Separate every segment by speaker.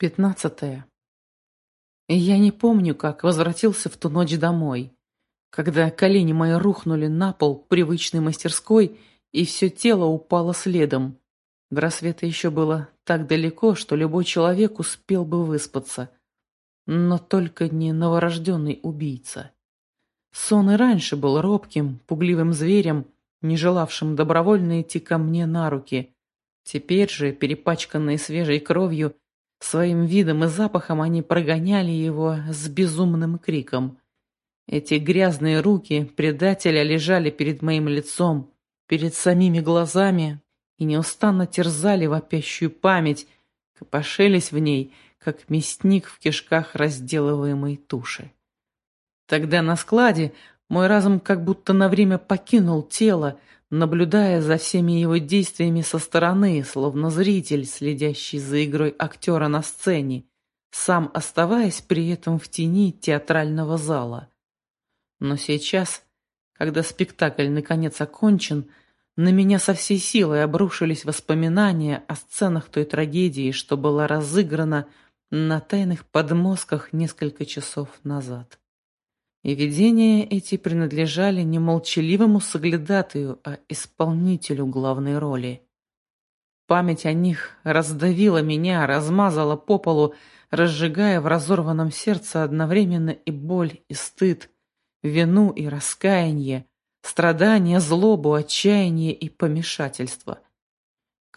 Speaker 1: Пятнадцатое. Я не помню, как возвратился в ту ночь домой, когда колени мои рухнули на пол привычной мастерской, и все тело упало следом. До рассвета еще было так далеко, что любой человек успел бы выспаться. Но только не новорожденный убийца. Сон и раньше был робким, пугливым зверем, не желавшим добровольно идти ко мне на руки. Теперь же, перепачканные свежей кровью, Своим видом и запахом они прогоняли его с безумным криком. Эти грязные руки предателя лежали перед моим лицом, перед самими глазами и неустанно терзали вопящую память, копошились в ней, как мясник в кишках разделываемой туши. Тогда на складе мой разум как будто на время покинул тело, наблюдая за всеми его действиями со стороны, словно зритель, следящий за игрой актера на сцене, сам оставаясь при этом в тени театрального зала. Но сейчас, когда спектакль наконец окончен, на меня со всей силой обрушились воспоминания о сценах той трагедии, что была разыграна на тайных подмозгах несколько часов назад. И видения эти принадлежали не молчаливому соглядатую, а исполнителю главной роли. Память о них раздавила меня, размазала по полу, разжигая в разорванном сердце одновременно и боль, и стыд, вину и раскаяние, страдания, злобу, отчаяние и помешательство.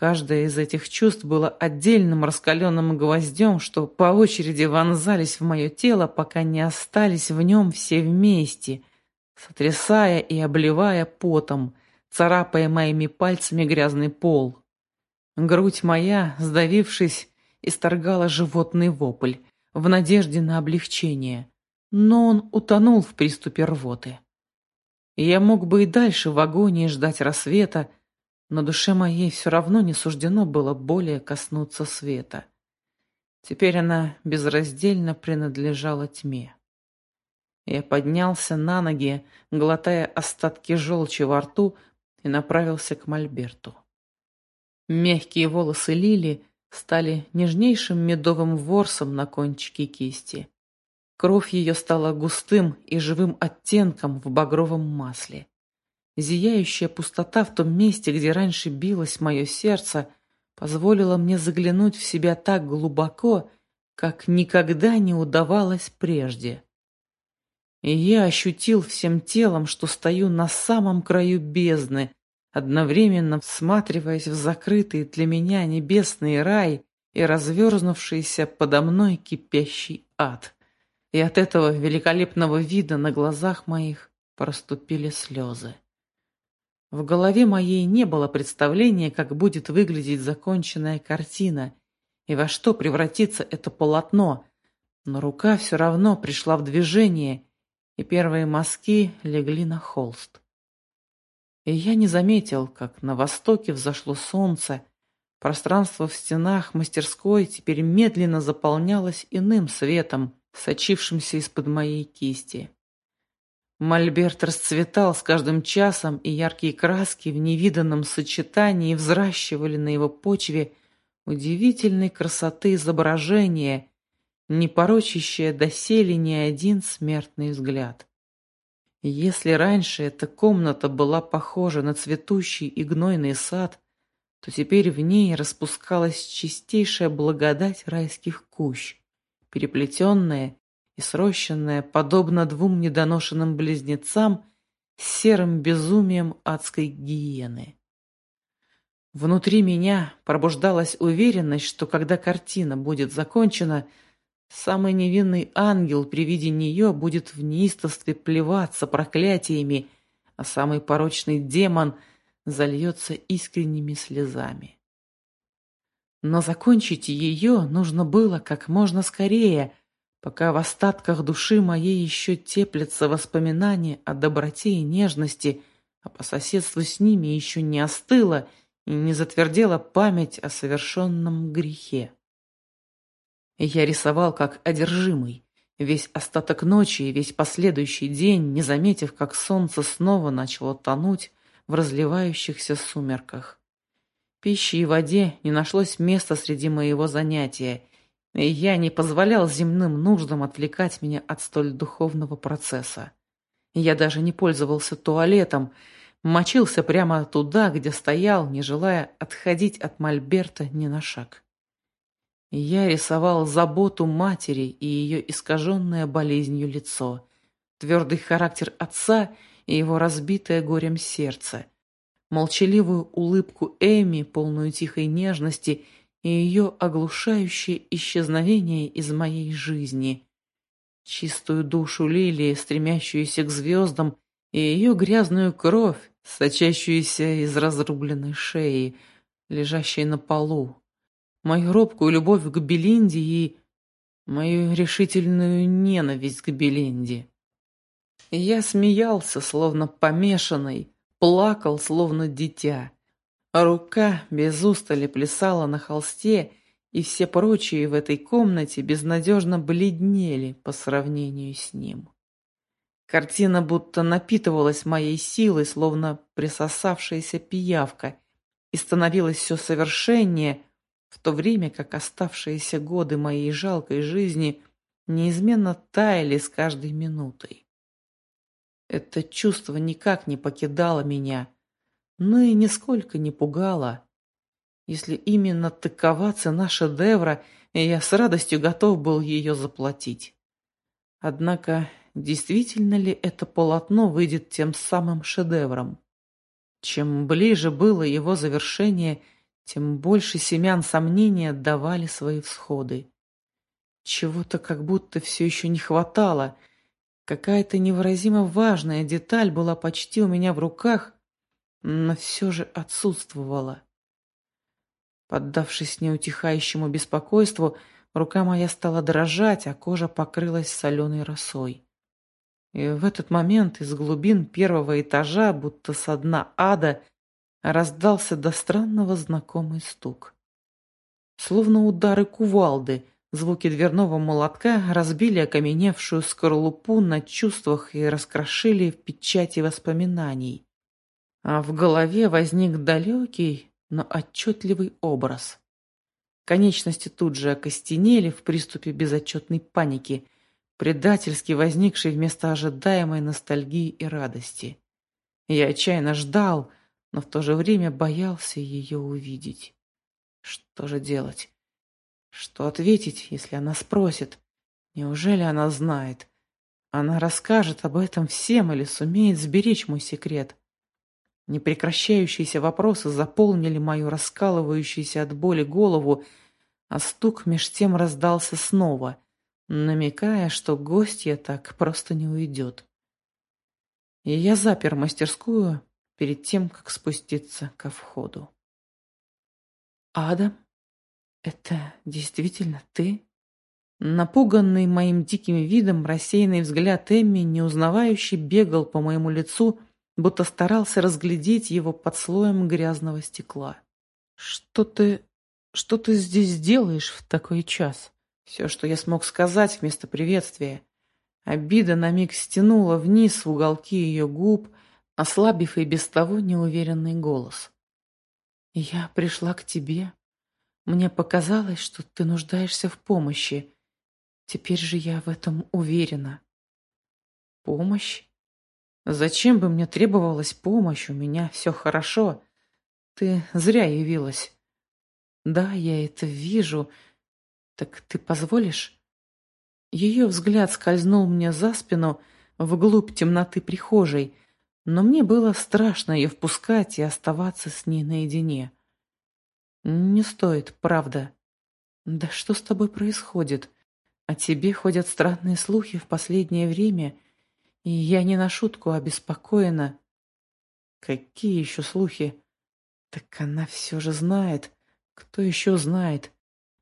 Speaker 1: Каждое из этих чувств было отдельным раскаленным гвоздем, что по очереди вонзались в мое тело, пока не остались в нем все вместе, сотрясая и обливая потом, царапая моими пальцами грязный пол. Грудь моя, сдавившись, исторгала животный вопль в надежде на облегчение, но он утонул в приступе рвоты. Я мог бы и дальше в агонии ждать рассвета, но душе моей все равно не суждено было более коснуться света. Теперь она безраздельно принадлежала тьме. Я поднялся на ноги, глотая остатки желчи во рту, и направился к Мольберту. Мягкие волосы Лили стали нежнейшим медовым ворсом на кончике кисти. Кровь ее стала густым и живым оттенком в багровом масле. Зияющая пустота в том месте, где раньше билось мое сердце, позволила мне заглянуть в себя так глубоко, как никогда не удавалось прежде. И я ощутил всем телом, что стою на самом краю бездны, одновременно всматриваясь в закрытый для меня небесный рай и разверзнувшийся подо мной кипящий ад. И от этого великолепного вида на глазах моих проступили слезы. В голове моей не было представления, как будет выглядеть законченная картина и во что превратится это полотно, но рука все равно пришла в движение, и первые мазки легли на холст. И я не заметил, как на востоке взошло солнце, пространство в стенах мастерской теперь медленно заполнялось иным светом, сочившимся из-под моей кисти. Мольберт расцветал с каждым часом, и яркие краски в невиданном сочетании взращивали на его почве удивительной красоты изображение, не порочащее доселе ни один смертный взгляд. Если раньше эта комната была похожа на цветущий и гнойный сад, то теперь в ней распускалась чистейшая благодать райских кущ, переплетенная и срощенная, подобно двум недоношенным близнецам, серым безумием адской гиены. Внутри меня пробуждалась уверенность, что когда картина будет закончена, самый невинный ангел при виде нее будет в неистовстве плеваться проклятиями, а самый порочный демон зальется искренними слезами. Но закончить ее нужно было как можно скорее, пока в остатках души моей еще теплятся воспоминания о доброте и нежности, а по соседству с ними еще не остыла и не затвердела память о совершенном грехе. я рисовал как одержимый, весь остаток ночи и весь последующий день, не заметив, как солнце снова начало тонуть в разливающихся сумерках. Пищи и воде не нашлось места среди моего занятия, и я не позволял земным нуждам отвлекать меня от столь духовного процесса. Я даже не пользовался туалетом, мочился прямо туда, где стоял, не желая отходить от Мольберта ни на шаг. Я рисовал заботу матери и ее искаженное болезнью лицо, твердый характер отца и его разбитое горем сердце, молчаливую улыбку Эми, полную тихой нежности, и ее оглушающее исчезновение из моей жизни, чистую душу Лилии, стремящуюся к звездам, и ее грязную кровь, сочащуюся из разрубленной шеи, лежащей на полу, мою робкую любовь к Белинде и мою решительную ненависть к Белинде. Я смеялся, словно помешанный, плакал, словно дитя. Рука без устали плясала на холсте, и все прочие в этой комнате безнадежно бледнели по сравнению с ним. Картина будто напитывалась моей силой, словно присосавшаяся пиявка, и становилась все совершеннее, в то время как оставшиеся годы моей жалкой жизни неизменно таяли с каждой минутой. Это чувство никак не покидало меня, но и нисколько не пугало. Если именно такова цена шедевра, я с радостью готов был ее заплатить. Однако, действительно ли это полотно выйдет тем самым шедевром? Чем ближе было его завершение, тем больше семян сомнения давали свои всходы. Чего-то как будто все еще не хватало. Какая-то невыразимо важная деталь была почти у меня в руках, но все же отсутствовала. Поддавшись неутихающему беспокойству, рука моя стала дрожать, а кожа покрылась соленой росой. И в этот момент из глубин первого этажа, будто со дна ада, раздался до странного знакомый стук. Словно удары кувалды, звуки дверного молотка разбили окаменевшую скорлупу на чувствах и раскрошили в печати воспоминаний. А в голове возник далекий, но отчетливый образ. Конечности тут же окостенели в приступе безотчетной паники, предательски возникшей вместо ожидаемой ностальгии и радости. Я отчаянно ждал, но в то же время боялся ее увидеть. Что же делать? Что ответить, если она спросит? Неужели она знает? Она расскажет об этом всем или сумеет сберечь мой секрет? Непрекращающиеся вопросы заполнили мою раскалывающуюся от боли голову, а стук меж тем раздался снова, намекая, что гостья так просто не уйдет. И я запер мастерскую, перед тем, как спуститься ко входу. «Адам, это действительно ты?» Напуганный моим диким видом, рассеянный взгляд Эмми, неузнавающий, бегал по моему лицу, будто старался разглядеть его под слоем грязного стекла. «Что ты... что ты здесь делаешь в такой час?» Все, что я смог сказать вместо приветствия. Обида на миг стянула вниз в уголки ее губ, ослабив и без того неуверенный голос. «Я пришла к тебе. Мне показалось, что ты нуждаешься в помощи. Теперь же я в этом уверена». «Помощь? Зачем бы мне требовалась помощь? У меня все хорошо. Ты зря явилась». «Да, я это вижу. Так ты позволишь?» Ее взгляд скользнул мне за спину, вглубь темноты прихожей, но мне было страшно ее впускать и оставаться с ней наедине. Не стоит, правда. Да что с тобой происходит? О тебе ходят странные слухи в последнее время, и я не на шутку обеспокоена. Какие еще слухи? Так она все же знает. Кто еще знает?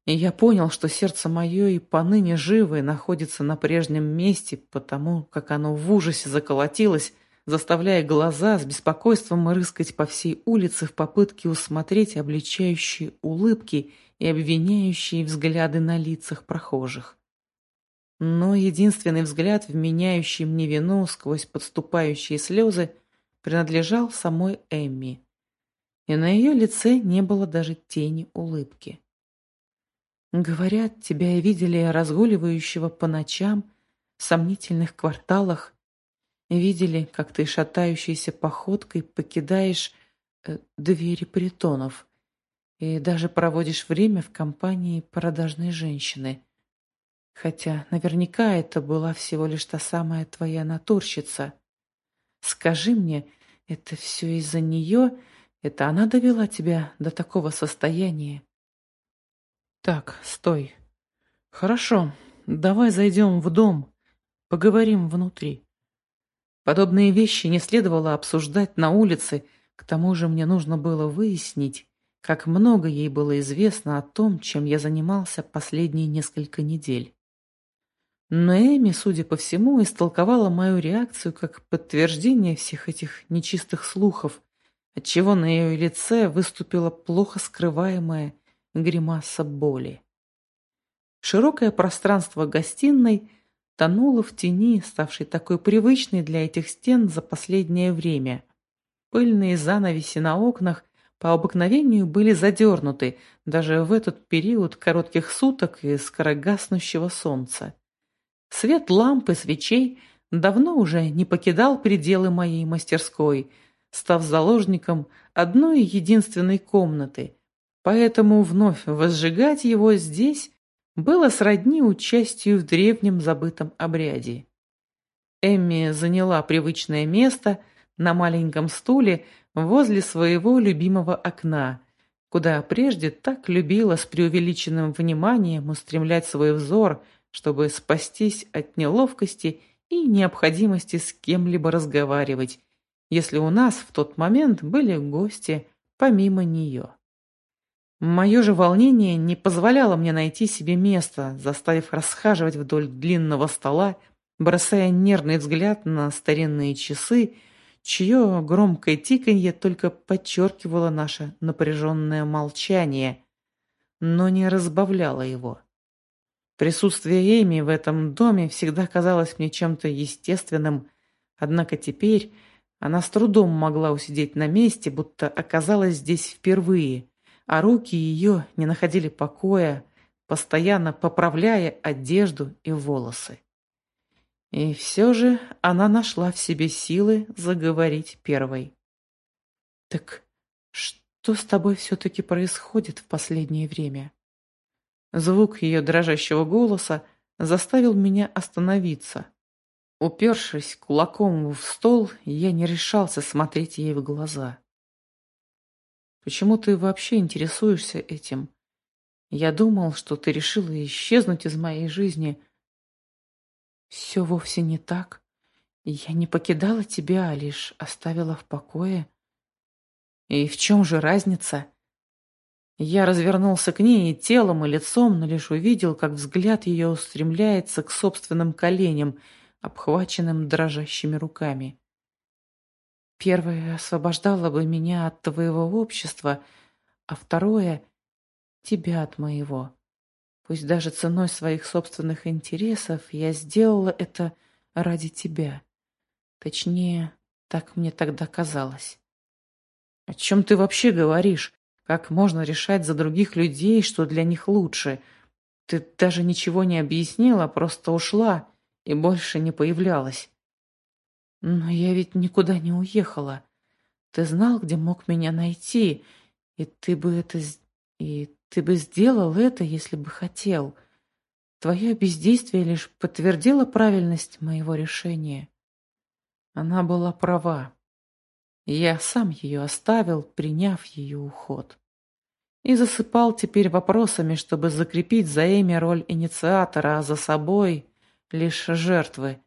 Speaker 1: И я понял, что сердце мое и поныне живо и находится на прежнем месте, потому как оно в ужасе заколотилось, заставляя глаза с беспокойством рыскать по всей улице в попытке усмотреть обличающие улыбки и обвиняющие взгляды на лицах прохожих. Но единственный взгляд, вменяющий мне вину сквозь подступающие слезы, принадлежал самой Эмми. И на ее лице не было даже тени улыбки. Говорят, тебя видели разгуливающего по ночам в сомнительных кварталах. Видели, как ты шатающейся походкой покидаешь э, двери притонов и даже проводишь время в компании продажной женщины. Хотя наверняка это была всего лишь та самая твоя натурщица. Скажи мне, это все из-за нее? Это она довела тебя до такого состояния? Так, стой. Хорошо, давай зайдем в дом, поговорим внутри. Подобные вещи не следовало обсуждать на улице, к тому же мне нужно было выяснить, как много ей было известно о том, чем я занимался последние несколько недель. Но Эми, судя по всему, истолковала мою реакцию как подтверждение всех этих нечистых слухов, отчего на ее лице выступила плохо скрываемая гримаса боли. Широкое пространство гостиной тонуло в тени, ставшей такой привычной для этих стен за последнее время. Пыльные занавеси на окнах по обыкновению были задернуты даже в этот период коротких суток и скорогаснущего солнца. Свет лампы свечей давно уже не покидал пределы моей мастерской, став заложником одной единственной комнаты, поэтому вновь возжигать его здесь было сродни участию в древнем забытом обряде. Эмми заняла привычное место на маленьком стуле возле своего любимого окна, куда прежде так любила с преувеличенным вниманием устремлять свой взор – чтобы спастись от неловкости и необходимости с кем-либо разговаривать, если у нас в тот момент были гости помимо нее. Мое же волнение не позволяло мне найти себе место, заставив расхаживать вдоль длинного стола, бросая нервный взгляд на старинные часы, чье громкое тиканье только подчеркивало наше напряженное молчание, но не разбавляло его. Присутствие Эми в этом доме всегда казалось мне чем-то естественным, однако теперь она с трудом могла усидеть на месте, будто оказалась здесь впервые, а руки ее не находили покоя, постоянно поправляя одежду и волосы. И все же она нашла в себе силы заговорить первой. «Так что с тобой все-таки происходит в последнее время?» Звук ее дрожащего голоса заставил меня остановиться. Упершись кулаком в стол, я не решался смотреть ей в глаза. «Почему ты вообще интересуешься этим? Я думал, что ты решила исчезнуть из моей жизни. Все вовсе не так. Я не покидала тебя, а лишь оставила в покое. И в чем же разница?» Я развернулся к ней и телом, и лицом, но лишь увидел, как взгляд ее устремляется к собственным коленям, обхваченным дрожащими руками. Первое освобождало бы меня от твоего общества, а второе — тебя от моего. Пусть даже ценой своих собственных интересов я сделала это ради тебя. Точнее, так мне тогда казалось. «О чем ты вообще говоришь?» Как можно решать за других людей, что для них лучше? Ты даже ничего не объяснила, просто ушла и больше не появлялась. Но я ведь никуда не уехала. Ты знал, где мог меня найти, и ты бы это... и ты бы сделал это, если бы хотел. Твое бездействие лишь подтвердило правильность моего решения. Она была права. Я сам ее оставил, приняв ее уход. И засыпал теперь вопросами, чтобы закрепить за Эми роль инициатора, а за собой лишь жертвы.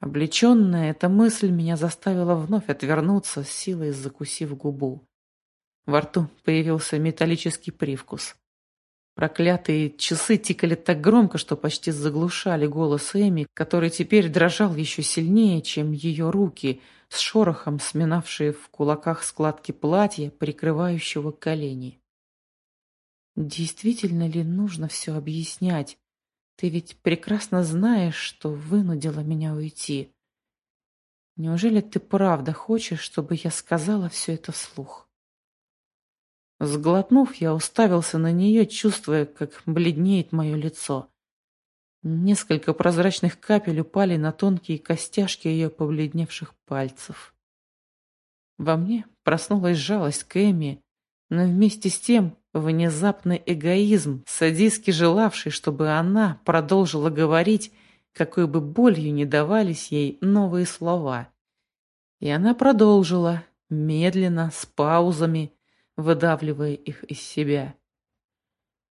Speaker 1: Облеченная эта мысль меня заставила вновь отвернуться, силой закусив губу. Во рту появился металлический привкус. Проклятые часы тикали так громко, что почти заглушали голос Эми, который теперь дрожал еще сильнее, чем ее руки, с шорохом сминавшие в кулаках складки платья, прикрывающего колени. «Действительно ли нужно все объяснять? Ты ведь прекрасно знаешь, что вынудила меня уйти. Неужели ты правда хочешь, чтобы я сказала все это вслух?» Сглотнув, я уставился на нее, чувствуя, как бледнеет мое лицо. Несколько прозрачных капель упали на тонкие костяшки ее побледневших пальцев. Во мне проснулась жалость к Эми, но вместе с тем внезапный эгоизм, садистски желавший, чтобы она продолжила говорить, какой бы болью не давались ей новые слова. И она продолжила, медленно, с паузами, выдавливая их из себя.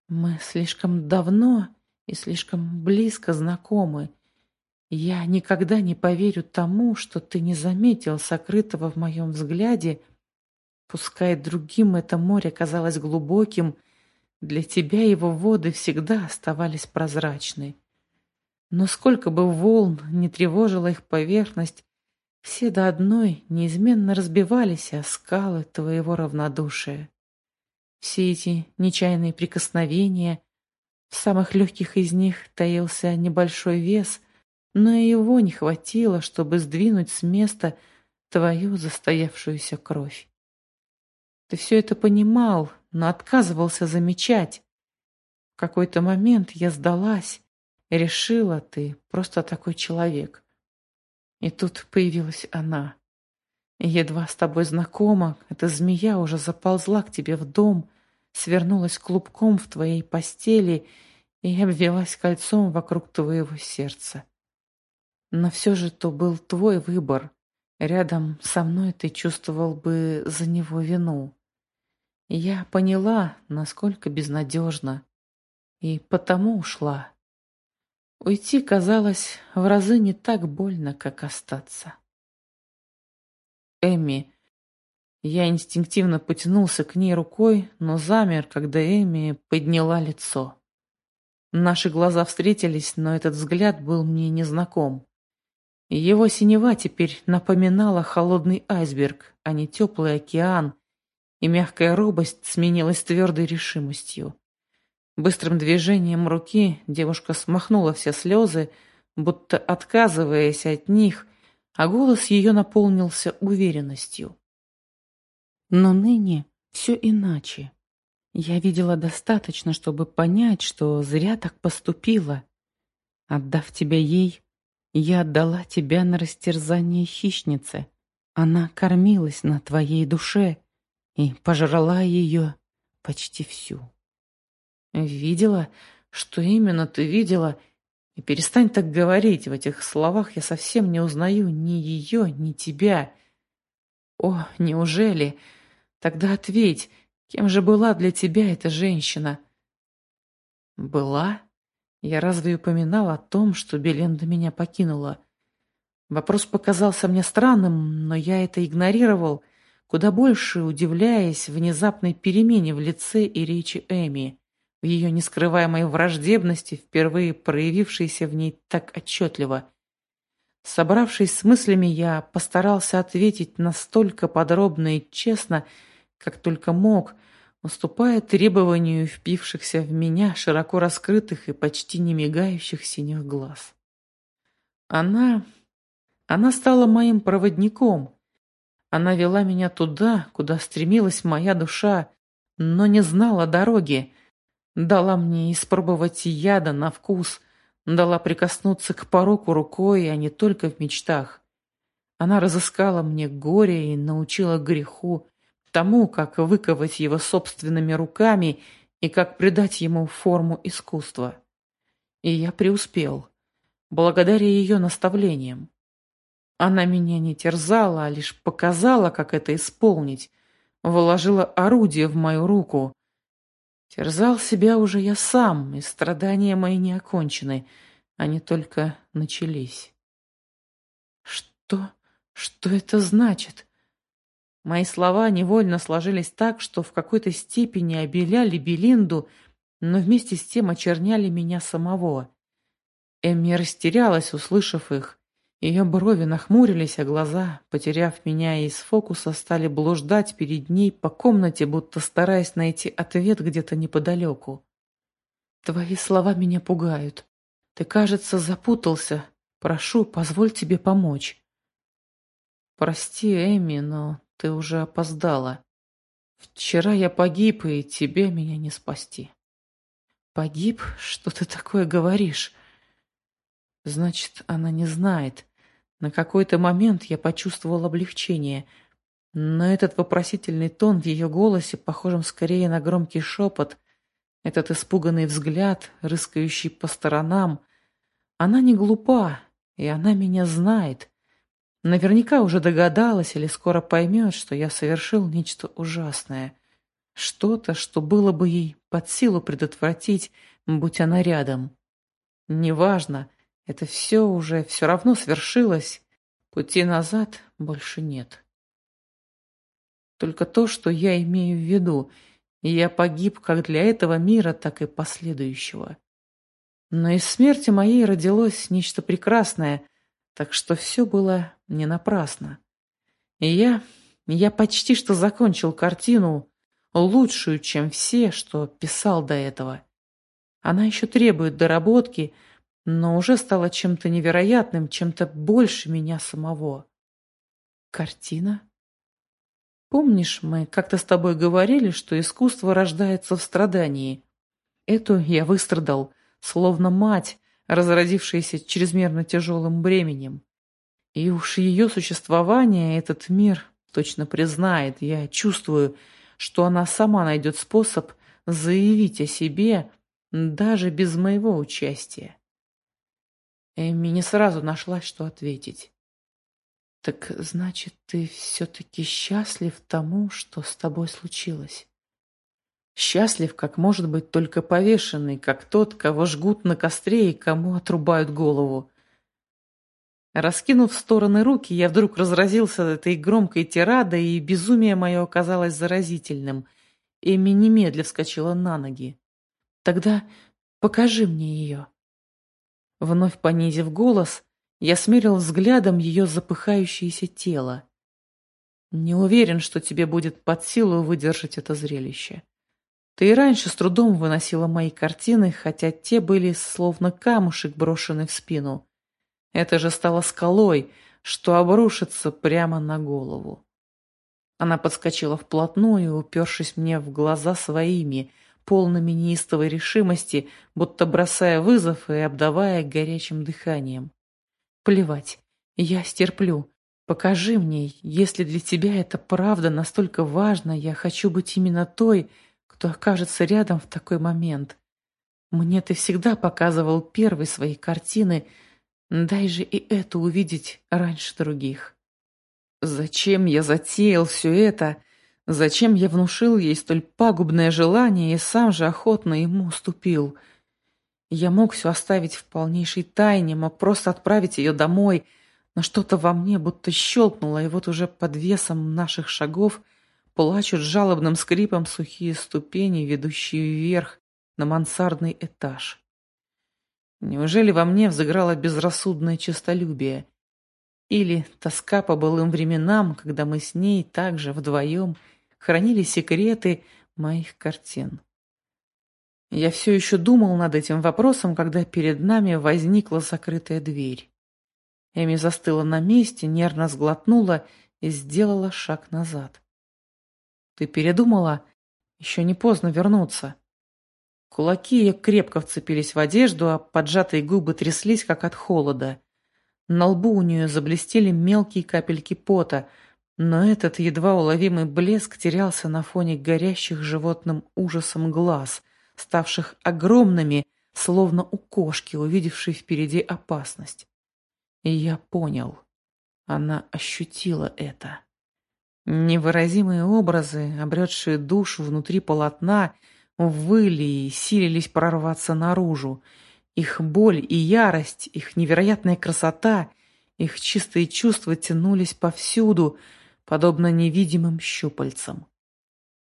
Speaker 1: «Мы слишком давно и слишком близко знакомы. Я никогда не поверю тому, что ты не заметил сокрытого в моем взгляде. Пускай другим это море казалось глубоким, для тебя его воды всегда оставались прозрачны. Но сколько бы волн не тревожила их поверхность, все до одной неизменно разбивались о скалы твоего равнодушия. Все эти нечаянные прикосновения, в самых легких из них таился небольшой вес, но и его не хватило, чтобы сдвинуть с места твою застоявшуюся кровь. Ты все это понимал, но отказывался замечать. В какой-то момент я сдалась, решила, ты просто такой человек. И тут появилась она. Едва с тобой знакома, эта змея уже заползла к тебе в дом, свернулась клубком в твоей постели и обвелась кольцом вокруг твоего сердца. Но все же то был твой выбор. Рядом со мной ты чувствовал бы за него вину. Я поняла, насколько безнадежно, и потому ушла. Уйти казалось в разы не так больно, как остаться. Эми. Я инстинктивно потянулся к ней рукой, но замер, когда Эми подняла лицо. Наши глаза встретились, но этот взгляд был мне незнаком. Его синева теперь напоминала холодный айсберг, а не теплый океан, и мягкая робость сменилась твердой решимостью. Быстрым движением руки девушка смахнула все слезы, будто отказываясь от них, а голос ее наполнился уверенностью. Но ныне все иначе. Я видела достаточно, чтобы понять, что зря так поступила. Отдав тебя ей, я отдала тебя на растерзание хищнице. Она кормилась на твоей душе и пожрала ее почти всю. Видела? Что именно ты видела? И перестань так говорить. В этих словах я совсем не узнаю ни ее, ни тебя. О, неужели? Тогда ответь, кем же была для тебя эта женщина? Была? Я разве упоминал о том, что Беленда меня покинула? Вопрос показался мне странным, но я это игнорировал, куда больше удивляясь внезапной перемене в лице и речи Эми в ее нескрываемой враждебности, впервые проявившейся в ней так отчетливо. Собравшись с мыслями, я постарался ответить настолько подробно и честно, как только мог, уступая требованию впившихся в меня широко раскрытых и почти не мигающих синих глаз. Она... она стала моим проводником. Она вела меня туда, куда стремилась моя душа, но не знала дороги, Дала мне испробовать яда на вкус, дала прикоснуться к пороку рукой, а не только в мечтах. Она разыскала мне горе и научила греху, тому, как выковать его собственными руками и как придать ему форму искусства. И я преуспел, благодаря ее наставлениям. Она меня не терзала, а лишь показала, как это исполнить, вложила орудие в мою руку, Терзал себя уже я сам, и страдания мои не окончены, они только начались. Что? Что это значит? Мои слова невольно сложились так, что в какой-то степени обеляли Белинду, но вместе с тем очерняли меня самого. Эмми растерялась, услышав их, ее брови нахмурились, а глаза, потеряв меня из фокуса, стали блуждать перед ней по комнате, будто стараясь найти ответ где-то неподалеку. «Твои слова меня пугают. Ты, кажется, запутался. Прошу, позволь тебе помочь». «Прости, Эми, но ты уже опоздала». Вчера я погиб, и тебе меня не спасти. Погиб? Что ты такое говоришь? Значит, она не знает. На какой-то момент я почувствовал облегчение, но этот вопросительный тон в ее голосе, похожим скорее на громкий шепот, этот испуганный взгляд, рыскающий по сторонам, она не глупа, и она меня знает. Наверняка уже догадалась или скоро поймет, что я совершил нечто ужасное. Что-то, что было бы ей под силу предотвратить, будь она рядом. Неважно, это все уже все равно свершилось. Пути назад больше нет. Только то, что я имею в виду, и я погиб как для этого мира, так и последующего. Но из смерти моей родилось нечто прекрасное, так что все было не напрасно. И я, я почти что закончил картину, лучшую, чем все, что писал до этого. Она еще требует доработки — но уже стало чем-то невероятным, чем-то больше меня самого. Картина? Помнишь, мы как-то с тобой говорили, что искусство рождается в страдании? Эту я выстрадал, словно мать, разродившаяся чрезмерно тяжелым бременем. И уж ее существование этот мир точно признает. Я чувствую, что она сама найдет способ заявить о себе даже без моего участия. Эми не сразу нашла, что ответить. «Так значит, ты все-таки счастлив тому, что с тобой случилось?» Счастлив, как может быть только повешенный, как тот, кого жгут на костре и кому отрубают голову. Раскинув в стороны руки, я вдруг разразился этой громкой тирадой, и безумие мое оказалось заразительным. Эми немедля вскочила на ноги. «Тогда покажи мне ее». Вновь понизив голос, я смерил взглядом ее запыхающееся тело. Не уверен, что тебе будет под силу выдержать это зрелище. Ты и раньше с трудом выносила мои картины, хотя те были словно камушек, брошенный в спину. Это же стало скалой, что обрушится прямо на голову. Она подскочила вплотную, упершись мне в глаза своими – полными неистовой решимости, будто бросая вызов и обдавая горячим дыханием. «Плевать, я стерплю. Покажи мне, если для тебя это правда настолько важно, я хочу быть именно той, кто окажется рядом в такой момент. Мне ты всегда показывал первые свои картины, дай же и это увидеть раньше других». Зачем я затеял все это? Зачем я внушил ей столь пагубное желание и сам же охотно ему уступил? Я мог все оставить в полнейшей тайне, мог просто отправить ее домой, но что-то во мне будто щелкнуло, и вот уже под весом наших шагов плачут жалобным скрипом сухие ступени, ведущие вверх на мансардный этаж. Неужели во мне взыграло безрассудное честолюбие? Или тоска по былым временам, когда мы с ней также вдвоем – хранили секреты моих картин. Я все еще думал над этим вопросом, когда перед нами возникла закрытая дверь. Эми застыла на месте, нервно сглотнула и сделала шаг назад. «Ты передумала? Еще не поздно вернуться». Кулаки ее крепко вцепились в одежду, а поджатые губы тряслись, как от холода. На лбу у нее заблестели мелкие капельки пота – но этот едва уловимый блеск терялся на фоне горящих животным ужасом глаз, ставших огромными, словно у кошки, увидевшей впереди опасность. И я понял. Она ощутила это. Невыразимые образы, обретшие душу внутри полотна, выли и силились прорваться наружу. Их боль и ярость, их невероятная красота, их чистые чувства тянулись повсюду — подобно невидимым щупальцам.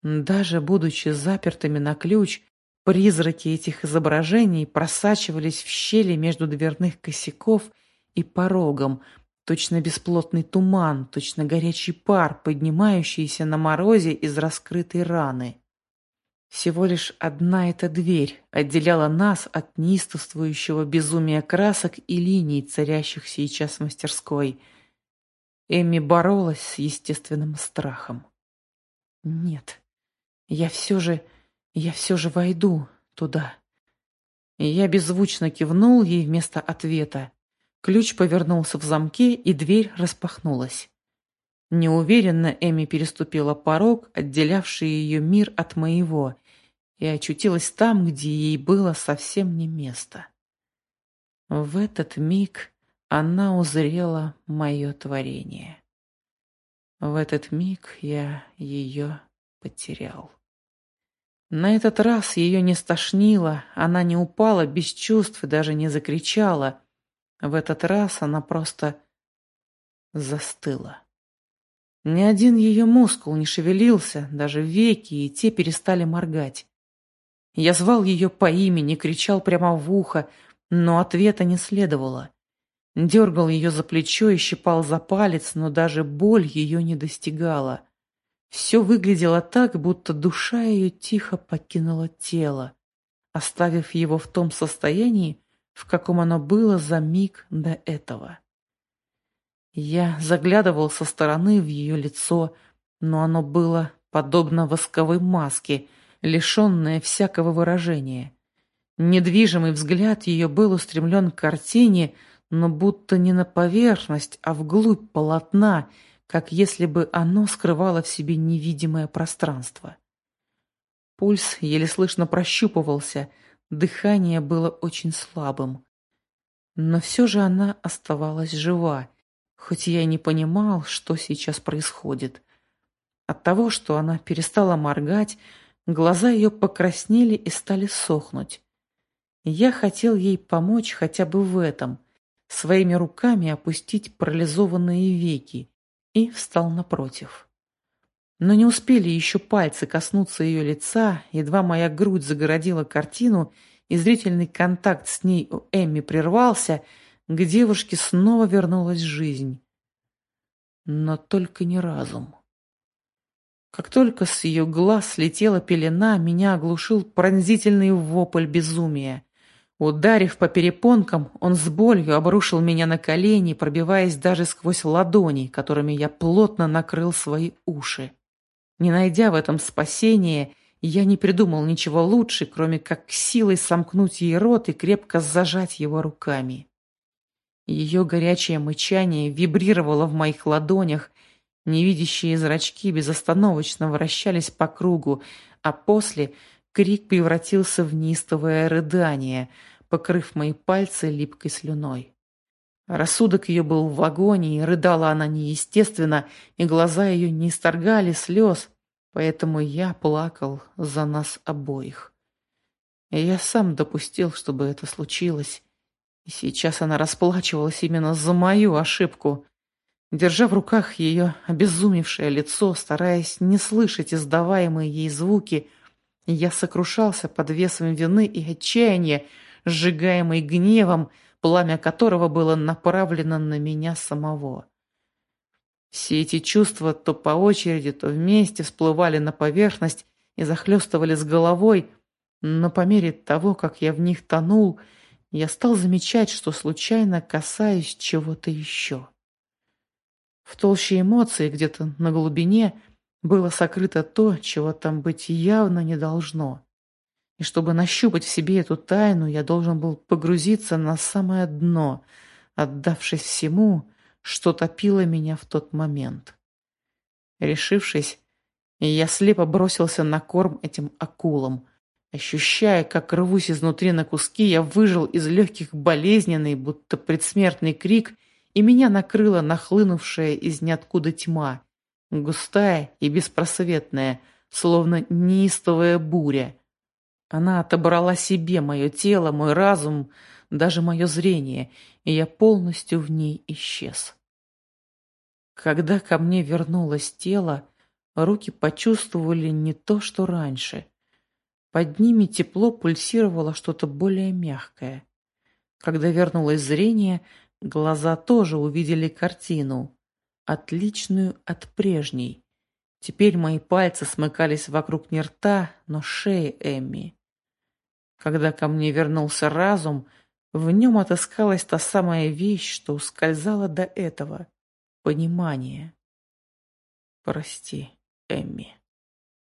Speaker 1: Даже будучи запертыми на ключ, призраки этих изображений просачивались в щели между дверных косяков и порогом, точно бесплотный туман, точно горячий пар, поднимающийся на морозе из раскрытой раны. Всего лишь одна эта дверь отделяла нас от неистовствующего безумия красок и линий, царящих сейчас в мастерской – Эми боролась с естественным страхом. Нет, Я все же... я все же войду туда. Я беззвучно кивнул ей вместо ответа. Ключ повернулся в замке, и дверь распахнулась. Неуверенно Эми переступила порог, отделявший ее мир от моего, и очутилась там, где ей было совсем не место. В этот миг она узрела мое творение. В этот миг я ее потерял. На этот раз ее не стошнило, она не упала без чувств и даже не закричала. В этот раз она просто застыла. Ни один ее мускул не шевелился, даже веки, и те перестали моргать. Я звал ее по имени, кричал прямо в ухо, но ответа не следовало. Дергал ее за плечо и щипал за палец, но даже боль ее не достигала. Все выглядело так, будто душа ее тихо покинула тело, оставив его в том состоянии, в каком оно было за миг до этого. Я заглядывал со стороны в ее лицо, но оно было подобно восковой маске, лишенное всякого выражения. Недвижимый взгляд ее был устремлен к картине, но будто не на поверхность, а вглубь полотна, как если бы оно скрывало в себе невидимое пространство. Пульс еле слышно прощупывался, дыхание было очень слабым. Но все же она оставалась жива, хоть я и не понимал, что сейчас происходит. От того, что она перестала моргать, глаза ее покраснели и стали сохнуть. Я хотел ей помочь хотя бы в этом, своими руками опустить парализованные веки, и встал напротив. Но не успели еще пальцы коснуться ее лица, едва моя грудь загородила картину, и зрительный контакт с ней у Эмми прервался — к девушке снова вернулась жизнь. Но только не разум. Как только с ее глаз слетела пелена, меня оглушил пронзительный вопль безумия. Ударив по перепонкам, он с болью обрушил меня на колени, пробиваясь даже сквозь ладони, которыми я плотно накрыл свои уши. Не найдя в этом спасения, я не придумал ничего лучше, кроме как силой сомкнуть ей рот и крепко зажать его руками. Ее горячее мычание вибрировало в моих ладонях, невидящие зрачки безостановочно вращались по кругу, а после крик превратился в неистовое рыдание, покрыв мои пальцы липкой слюной. Рассудок ее был в агонии, рыдала она неестественно, и глаза ее не исторгали слез, поэтому я плакал за нас обоих. И я сам допустил, чтобы это случилось, и сейчас она расплачивалась именно за мою ошибку. Держа в руках ее обезумевшее лицо, стараясь не слышать издаваемые ей звуки, я сокрушался под весом вины и отчаяния, сжигаемой гневом, пламя которого было направлено на меня самого. Все эти чувства то по очереди, то вместе всплывали на поверхность и захлестывали с головой, но по мере того, как я в них тонул, я стал замечать, что случайно касаюсь чего-то еще. В толще эмоций, где-то на глубине, было сокрыто то, чего там быть явно не должно. И чтобы нащупать в себе эту тайну, я должен был погрузиться на самое дно, отдавшись всему, что топило меня в тот момент. Решившись, я слепо бросился на корм этим акулам, Ощущая, как рвусь изнутри на куски, я выжил из легких болезненный, будто предсмертный крик, и меня накрыла нахлынувшая из ниоткуда тьма, густая и беспросветная, словно неистовая буря. Она отобрала себе мое тело, мой разум, даже мое зрение, и я полностью в ней исчез. Когда ко мне вернулось тело, руки почувствовали не то, что раньше — под ними тепло пульсировало что-то более мягкое. Когда вернулось зрение, глаза тоже увидели картину, отличную от прежней. Теперь мои пальцы смыкались вокруг не рта, но шеи Эмми. Когда ко мне вернулся разум, в нем отыскалась та самая вещь, что ускользала до этого — понимание. Прости, Эмми.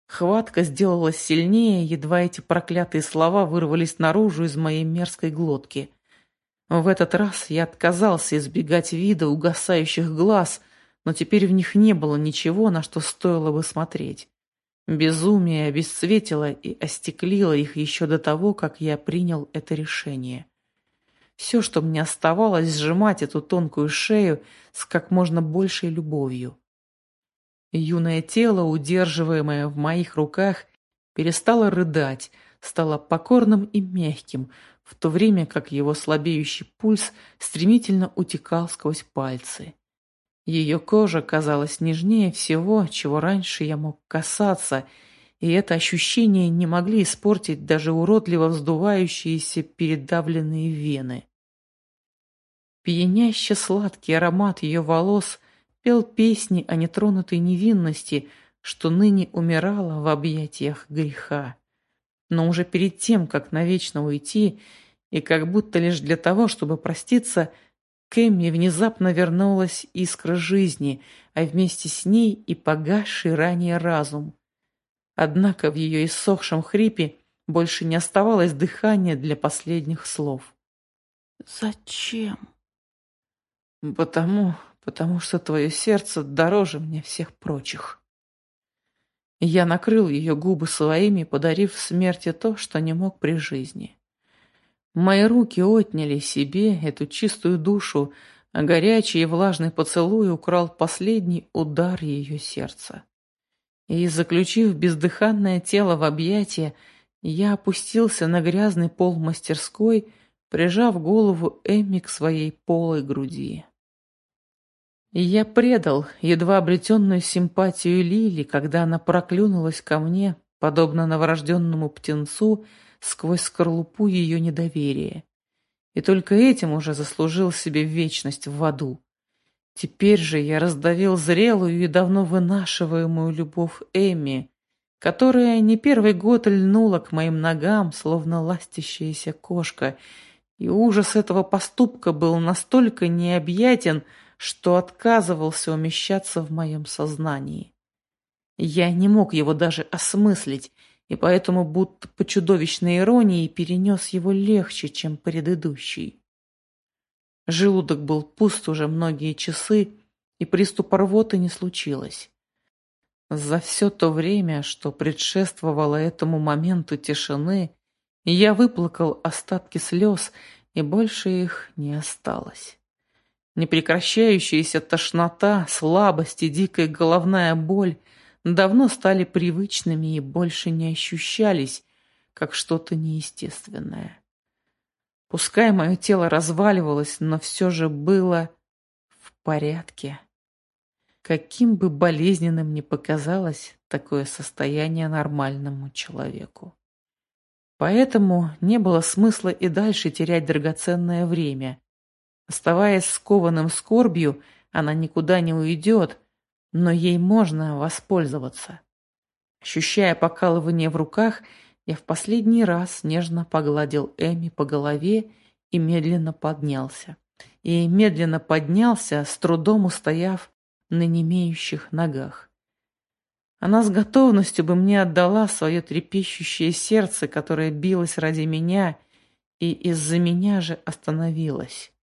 Speaker 1: Хватка сделалась сильнее, едва эти проклятые слова вырвались наружу из моей мерзкой глотки. В этот раз я отказался избегать вида угасающих глаз, но теперь в них не было ничего, на что стоило бы смотреть. Безумие обесцветило и остеклило их еще до того, как я принял это решение. Все, что мне оставалось, сжимать эту тонкую шею с как можно большей любовью. Юное тело, удерживаемое в моих руках, перестало рыдать, стало покорным и мягким, в то время как его слабеющий пульс стремительно утекал сквозь пальцы. Ее кожа казалась нежнее всего, чего раньше я мог касаться, и это ощущение не могли испортить даже уродливо вздувающиеся передавленные вены. Пьяняще сладкий аромат ее волос пел песни о нетронутой невинности, что ныне умирала в объятиях греха. Но уже перед тем, как навечно уйти, и как будто лишь для того, чтобы проститься, к Эмме внезапно вернулась искра жизни, а вместе с ней и погасший ранее разум. Однако в ее иссохшем хрипе больше не оставалось дыхания для последних слов. «Зачем?» «Потому, потому что твое сердце дороже мне всех прочих». Я накрыл ее губы своими, подарив смерти то, что не мог при жизни. Мои руки отняли себе эту чистую душу, а горячий и влажный поцелуй украл последний удар ее сердца. И, заключив бездыханное тело в объятия, я опустился на грязный пол мастерской, прижав голову Эмми к своей полой груди. Я предал едва обретенную симпатию Лили, когда она проклюнулась ко мне, подобно новорожденному птенцу, сквозь скорлупу ее недоверия. И только этим уже заслужил себе вечность в аду. Теперь же я раздавил зрелую и давно вынашиваемую любовь Эми, которая не первый год льнула к моим ногам, словно ластящаяся кошка, и ужас этого поступка был настолько необъятен, что отказывался умещаться в моем сознании. Я не мог его даже осмыслить, и поэтому будто по чудовищной иронии перенес его легче, чем предыдущий. Желудок был пуст уже многие часы, и приступа рвоты не случилось. За все то время, что предшествовало этому моменту тишины, я выплакал остатки слез, и больше их не осталось. Непрекращающаяся тошнота, слабость и дикая головная боль давно стали привычными и больше не ощущались, как что-то неестественное. Пускай мое тело разваливалось, но все же было в порядке. Каким бы болезненным ни показалось такое состояние нормальному человеку. Поэтому не было смысла и дальше терять драгоценное время, Оставаясь скованным скорбью, она никуда не уйдет, но ей можно воспользоваться. Ощущая покалывание в руках, я в последний раз нежно погладил Эми по голове и медленно поднялся. И медленно поднялся, с трудом устояв на немеющих ногах. Она с готовностью бы мне отдала свое трепещущее сердце, которое билось ради меня и из-за меня же остановилось.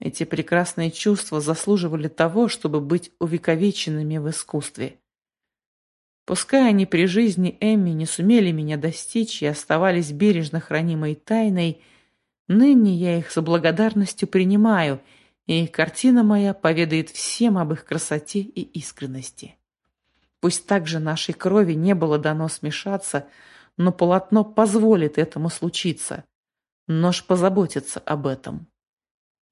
Speaker 1: Эти прекрасные чувства заслуживали того, чтобы быть увековеченными в искусстве. Пускай они при жизни Эмми не сумели меня достичь и оставались бережно хранимой тайной, ныне я их с благодарностью принимаю, и картина моя поведает всем об их красоте и искренности. Пусть также нашей крови не было дано смешаться, но полотно позволит этому случиться. Нож позаботится об этом.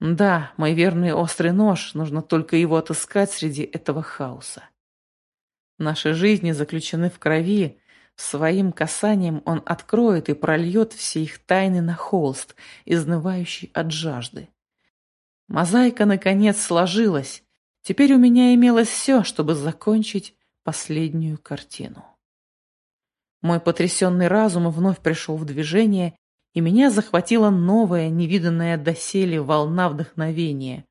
Speaker 1: Да, мой верный острый нож, нужно только его отыскать среди этого хаоса. Наши жизни заключены в крови, своим касанием он откроет и прольет все их тайны на холст, изнывающий от жажды. Мозаика, наконец, сложилась. Теперь у меня имелось все, чтобы закончить последнюю картину. Мой потрясенный разум вновь пришел в движение, и меня захватила новая, невиданная доселе волна вдохновения.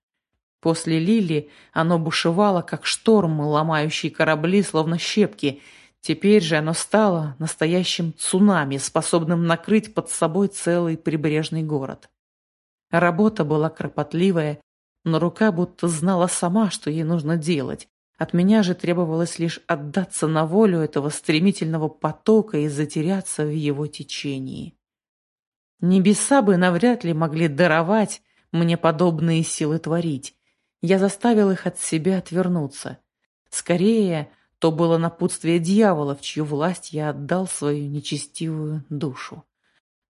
Speaker 1: После Лили оно бушевало, как шторм, ломающий корабли, словно щепки. Теперь же оно стало настоящим цунами, способным накрыть под собой целый прибрежный город. Работа была кропотливая, но рука будто знала сама, что ей нужно делать. От меня же требовалось лишь отдаться на волю этого стремительного потока и затеряться в его течении. Небеса бы навряд ли могли даровать мне подобные силы творить. Я заставил их от себя отвернуться. Скорее, то было напутствие дьявола, в чью власть я отдал свою нечестивую душу.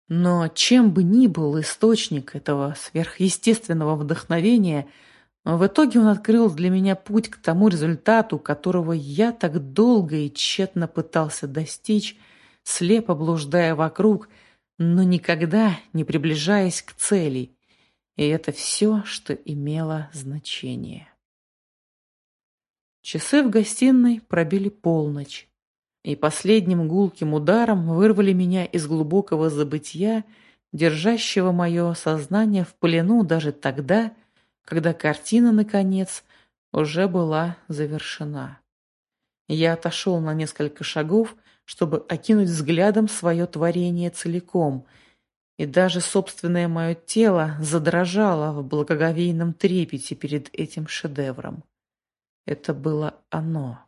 Speaker 1: Но чем бы ни был источник этого сверхъестественного вдохновения, в итоге он открыл для меня путь к тому результату, которого я так долго и тщетно пытался достичь, слепо блуждая вокруг, но никогда не приближаясь к цели. И это все, что имело значение. Часы в гостиной пробили полночь, и последним гулким ударом вырвали меня из глубокого забытья, держащего мое сознание в плену даже тогда, когда картина, наконец, уже была завершена. Я отошел на несколько шагов, чтобы окинуть взглядом свое творение целиком, и даже собственное мое тело задрожало в благоговейном трепете перед этим шедевром. Это было оно.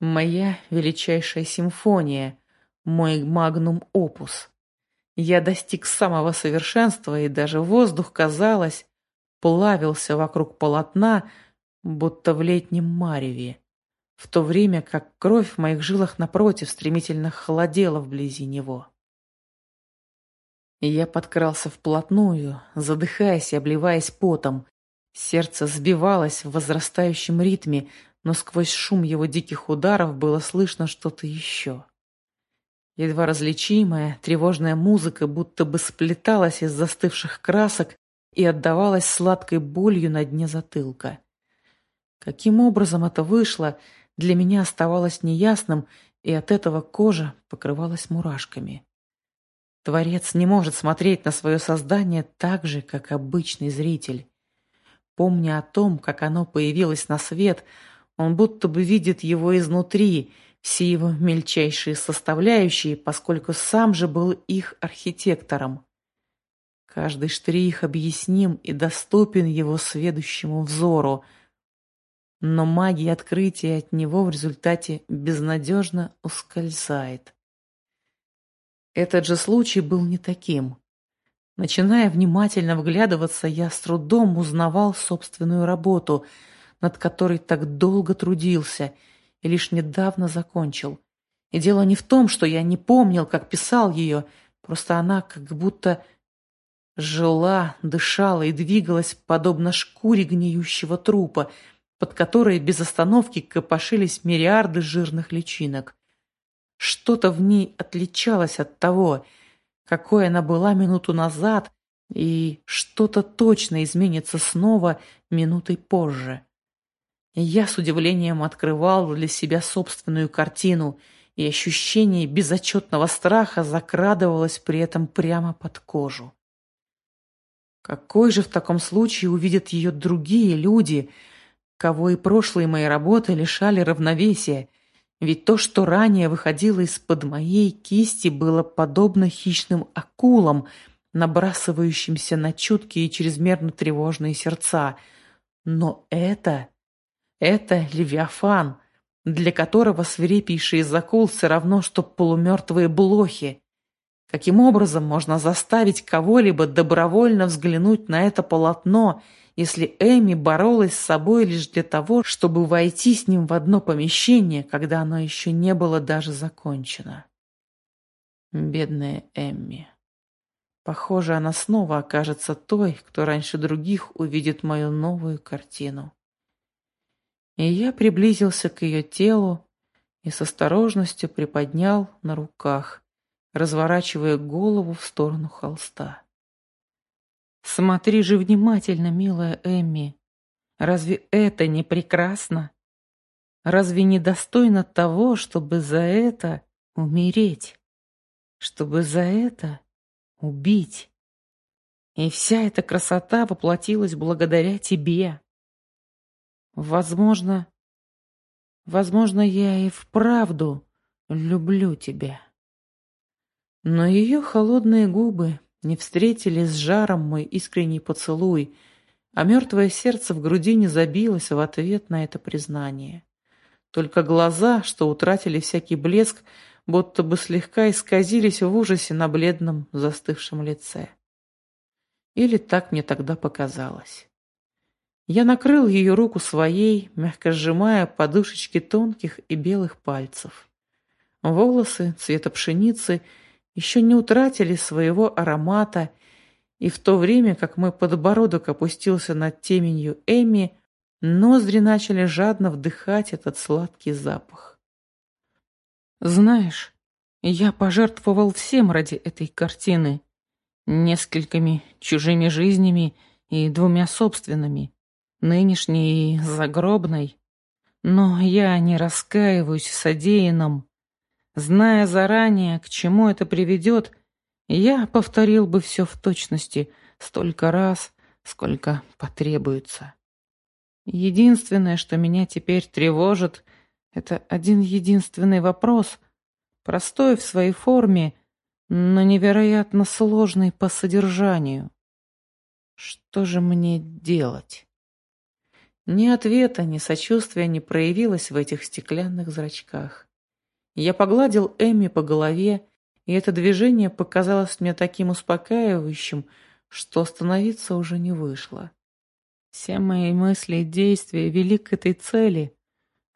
Speaker 1: Моя величайшая симфония, мой магнум-опус. Я достиг самого совершенства, и даже воздух, казалось, плавился вокруг полотна, будто в летнем мареве, в то время как кровь в моих жилах напротив стремительно холодела вблизи него. Я подкрался вплотную, задыхаясь и обливаясь потом, Сердце сбивалось в возрастающем ритме, но сквозь шум его диких ударов было слышно что-то еще. Едва различимая, тревожная музыка будто бы сплеталась из застывших красок и отдавалась сладкой болью на дне затылка. Каким образом это вышло, для меня оставалось неясным, и от этого кожа покрывалась мурашками. Творец не может смотреть на свое создание так же, как обычный зритель. Помня о том, как оно появилось на свет, он будто бы видит его изнутри, все его мельчайшие составляющие, поскольку сам же был их архитектором. Каждый штрих объясним и доступен его сведущему взору, но магия открытия от него в результате безнадежно ускользает. Этот же случай был не таким. Начиная внимательно вглядываться, я с трудом узнавал собственную работу, над которой так долго трудился и лишь недавно закончил. И дело не в том, что я не помнил, как писал ее, просто она как будто жила, дышала и двигалась, подобно шкуре гниющего трупа, под которой без остановки копошились мириарды жирных личинок. Что-то в ней отличалось от того — какой она была минуту назад, и что-то точно изменится снова минутой позже. я с удивлением открывал для себя собственную картину, и ощущение безотчетного страха закрадывалось при этом прямо под кожу. Какой же в таком случае увидят ее другие люди, кого и прошлые мои работы лишали равновесия, ведь то, что ранее выходило из-под моей кисти, было подобно хищным акулам, набрасывающимся на чуткие и чрезмерно тревожные сердца. Но это... это Левиафан, для которого свирепейший из акул все равно, что полумертвые блохи. Каким образом можно заставить кого-либо добровольно взглянуть на это полотно – если Эми боролась с собой лишь для того, чтобы войти с ним в одно помещение, когда оно еще не было даже закончено. Бедная Эмми. Похоже, она снова окажется той, кто раньше других увидит мою новую картину. И я приблизился к ее телу и с осторожностью приподнял на руках, разворачивая голову в сторону холста. Смотри же внимательно, милая Эмми. Разве это не прекрасно? Разве не достойно того, чтобы за это умереть? Чтобы за это убить? И вся эта красота воплотилась благодаря тебе. Возможно, Возможно, я и вправду люблю тебя. Но ее холодные губы не встретили с жаром мой искренний поцелуй, а мертвое сердце в груди не забилось в ответ на это признание. Только глаза, что утратили всякий блеск, будто бы слегка исказились в ужасе на бледном застывшем лице. Или так мне тогда показалось. Я накрыл ее руку своей, мягко сжимая подушечки тонких и белых пальцев. Волосы цвета пшеницы еще не утратили своего аромата, и в то время, как мой подбородок опустился над теменью Эми, ноздри начали жадно вдыхать этот сладкий запах. Знаешь, я пожертвовал всем ради этой картины. Несколькими чужими жизнями и двумя собственными, нынешней и загробной. Но я не раскаиваюсь в содеянном. Зная заранее, к чему это приведет, я повторил бы все в точности столько раз, сколько потребуется. Единственное, что меня теперь тревожит, это один единственный вопрос, простой в своей форме, но невероятно сложный по содержанию. Что же мне делать? Ни ответа, ни сочувствия не проявилось в этих стеклянных зрачках. Я погладил Эми по голове, и это движение показалось мне таким успокаивающим, что остановиться уже не вышло. Все мои мысли и действия вели к этой цели.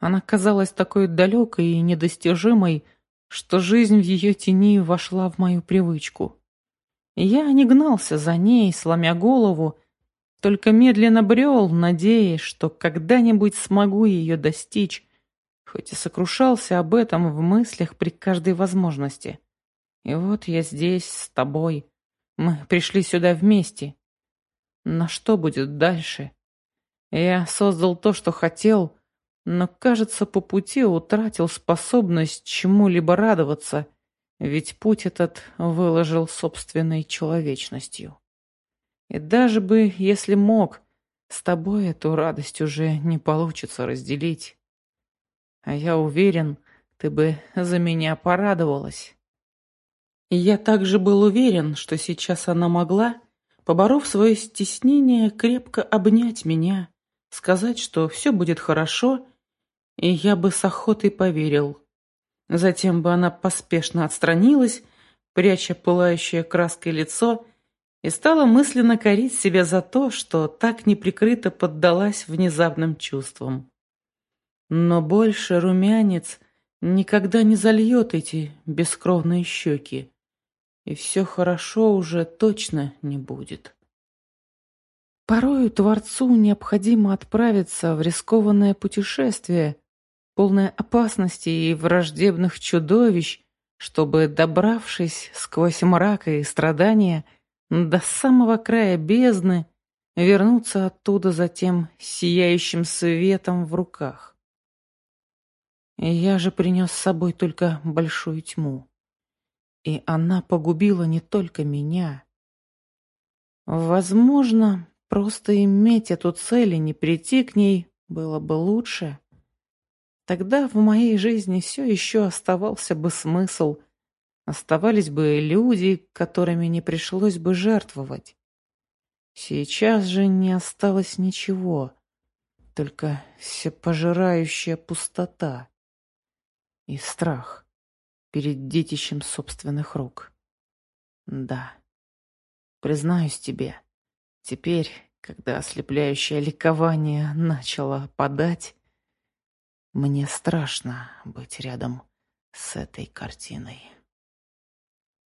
Speaker 1: Она казалась такой далекой и недостижимой, что жизнь в ее тени вошла в мою привычку. Я не гнался за ней, сломя голову, только медленно брел, надеясь, что когда-нибудь смогу ее достичь, хоть и сокрушался об этом в мыслях при каждой возможности. И вот я здесь, с тобой. Мы пришли сюда вместе. Но что будет дальше? Я создал то, что хотел, но, кажется, по пути утратил способность чему-либо радоваться, ведь путь этот выложил собственной человечностью. И даже бы, если мог, с тобой эту радость уже не получится разделить. А я уверен, ты бы за меня порадовалась. Я также был уверен, что сейчас она могла, поборов свое стеснение, крепко обнять меня, сказать, что все будет хорошо, и я бы с охотой поверил. Затем бы она поспешно отстранилась, пряча пылающее краской лицо, и стала мысленно корить себя за то, что так неприкрыто поддалась внезапным чувствам. Но больше румянец никогда не зальет эти бескровные щеки, и все хорошо уже точно не будет. Порою Творцу необходимо отправиться в рискованное путешествие, полное опасностей и враждебных чудовищ, чтобы, добравшись сквозь мрак и страдания до самого края бездны, вернуться оттуда затем сияющим светом в руках. Я же принес с собой только большую тьму. И она погубила не только меня. Возможно, просто иметь эту цель и не прийти к ней было бы лучше. Тогда в моей жизни все еще оставался бы смысл, оставались бы люди, которыми не пришлось бы жертвовать. Сейчас же не осталось ничего, только всепожирающая пустота и страх перед детищем собственных рук. Да, признаюсь тебе, теперь, когда ослепляющее ликование начало подать, мне страшно быть рядом с этой картиной.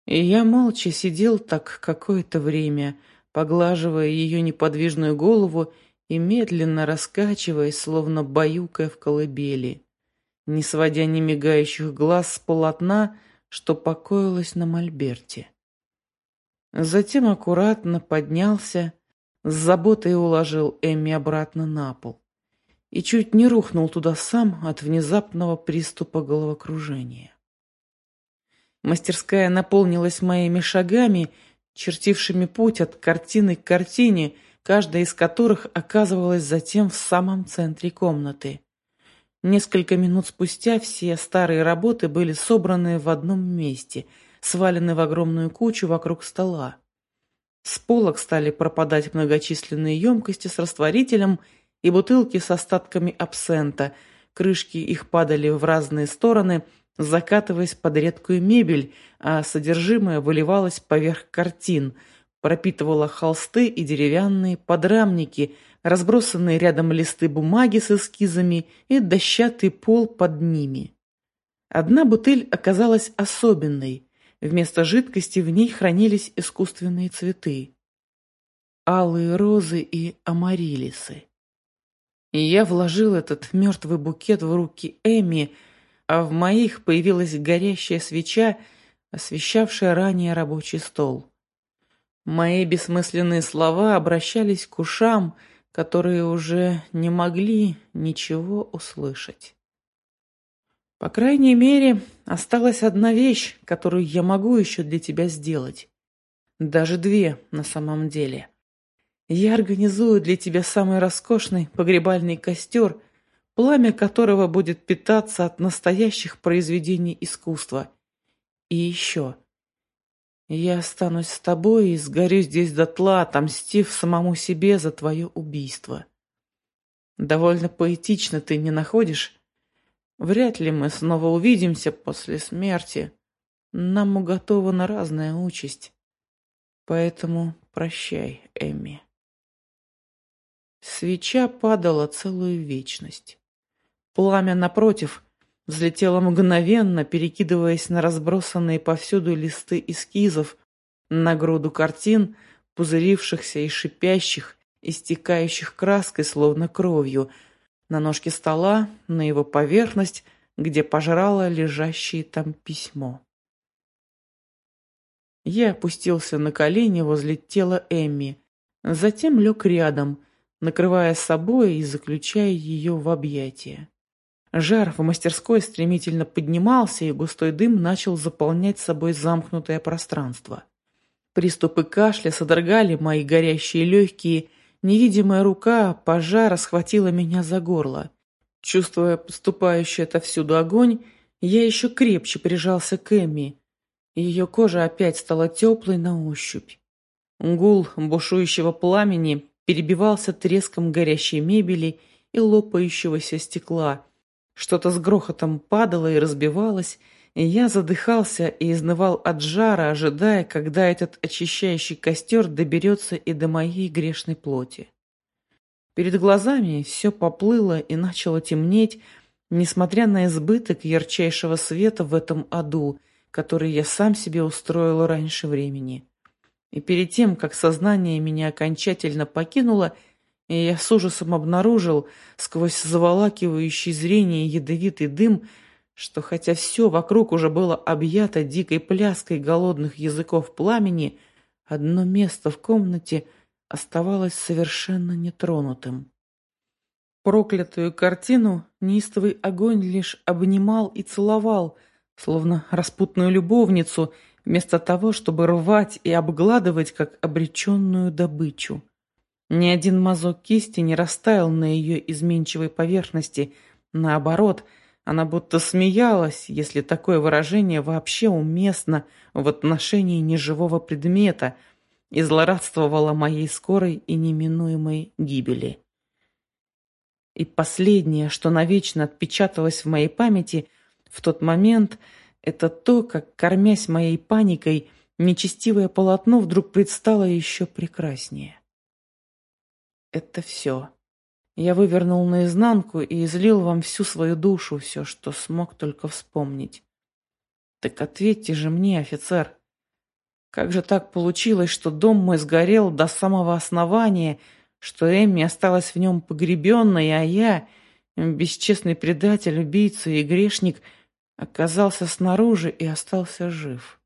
Speaker 1: И я молча сидел так какое-то время, поглаживая ее неподвижную голову и медленно раскачиваясь, словно баюкая в колыбели, не сводя ни мигающих глаз с полотна, что покоилось на мольберте. Затем аккуратно поднялся, с заботой уложил Эмми обратно на пол и чуть не рухнул туда сам от внезапного приступа головокружения. Мастерская наполнилась моими шагами, чертившими путь от картины к картине, каждая из которых оказывалась затем в самом центре комнаты. Несколько минут спустя все старые работы были собраны в одном месте, свалены в огромную кучу вокруг стола. С полок стали пропадать многочисленные емкости с растворителем и бутылки с остатками абсента. Крышки их падали в разные стороны, закатываясь под редкую мебель, а содержимое выливалось поверх картин, пропитывало холсты и деревянные подрамники – разбросанные рядом листы бумаги с эскизами и дощатый пол под ними. Одна бутыль оказалась особенной. Вместо жидкости в ней хранились искусственные цветы. Алые розы и амарилисы. И я вложил этот мертвый букет в руки Эми, а в моих появилась горящая свеча, освещавшая ранее рабочий стол. Мои бессмысленные слова обращались к ушам, которые уже не могли ничего услышать. По крайней мере, осталась одна вещь, которую я могу еще для тебя сделать. Даже две на самом деле. Я организую для тебя самый роскошный погребальный костер, пламя которого будет питаться от настоящих произведений искусства. И еще. Я останусь с тобой и сгорю здесь дотла, отомстив самому себе за твое убийство. Довольно поэтично ты не находишь? Вряд ли мы снова увидимся после смерти. Нам уготована разная участь. Поэтому прощай, Эми. Свеча падала целую вечность. Пламя, напротив, взлетела мгновенно, перекидываясь на разбросанные повсюду листы эскизов, на груду картин, пузырившихся и шипящих, истекающих краской, словно кровью, на ножке стола, на его поверхность, где пожрало лежащее там письмо. Я опустился на колени возле тела Эмми, затем лег рядом, накрывая собой и заключая ее в объятия. Жар в мастерской стремительно поднимался, и густой дым начал заполнять собой замкнутое пространство. Приступы кашля содрогали мои горящие легкие, невидимая рука пожара схватила меня за горло. Чувствуя поступающий отовсюду огонь, я еще крепче прижался к Эмми. Ее кожа опять стала теплой на ощупь. Гул бушующего пламени перебивался треском горящей мебели и лопающегося стекла – что-то с грохотом падало и разбивалось, и я задыхался и изнывал от жара, ожидая, когда этот очищающий костер доберется и до моей грешной плоти. Перед глазами все поплыло и начало темнеть, несмотря на избыток ярчайшего света в этом аду, который я сам себе устроил раньше времени. И перед тем, как сознание меня окончательно покинуло, и я с ужасом обнаружил сквозь заволакивающий зрение ядовитый дым, что хотя все вокруг уже было объято дикой пляской голодных языков пламени, одно место в комнате оставалось совершенно нетронутым. Проклятую картину неистовый огонь лишь обнимал и целовал, словно распутную любовницу, вместо того, чтобы рвать и обгладывать, как обреченную добычу. Ни один мазок кисти не растаял на ее изменчивой поверхности. Наоборот, она будто смеялась, если такое выражение вообще уместно в отношении неживого предмета, и злорадствовала моей скорой и неминуемой гибели. И последнее, что навечно отпечаталось в моей памяти в тот момент, это то, как, кормясь моей паникой, нечестивое полотно вдруг предстало еще прекраснее это все. Я вывернул наизнанку и излил вам всю свою душу, все, что смог только вспомнить. Так ответьте же мне, офицер, как же так получилось, что дом мой сгорел до самого основания, что Эмми осталась в нем погребенной, а я, бесчестный предатель, убийца и грешник, оказался снаружи и остался жив?»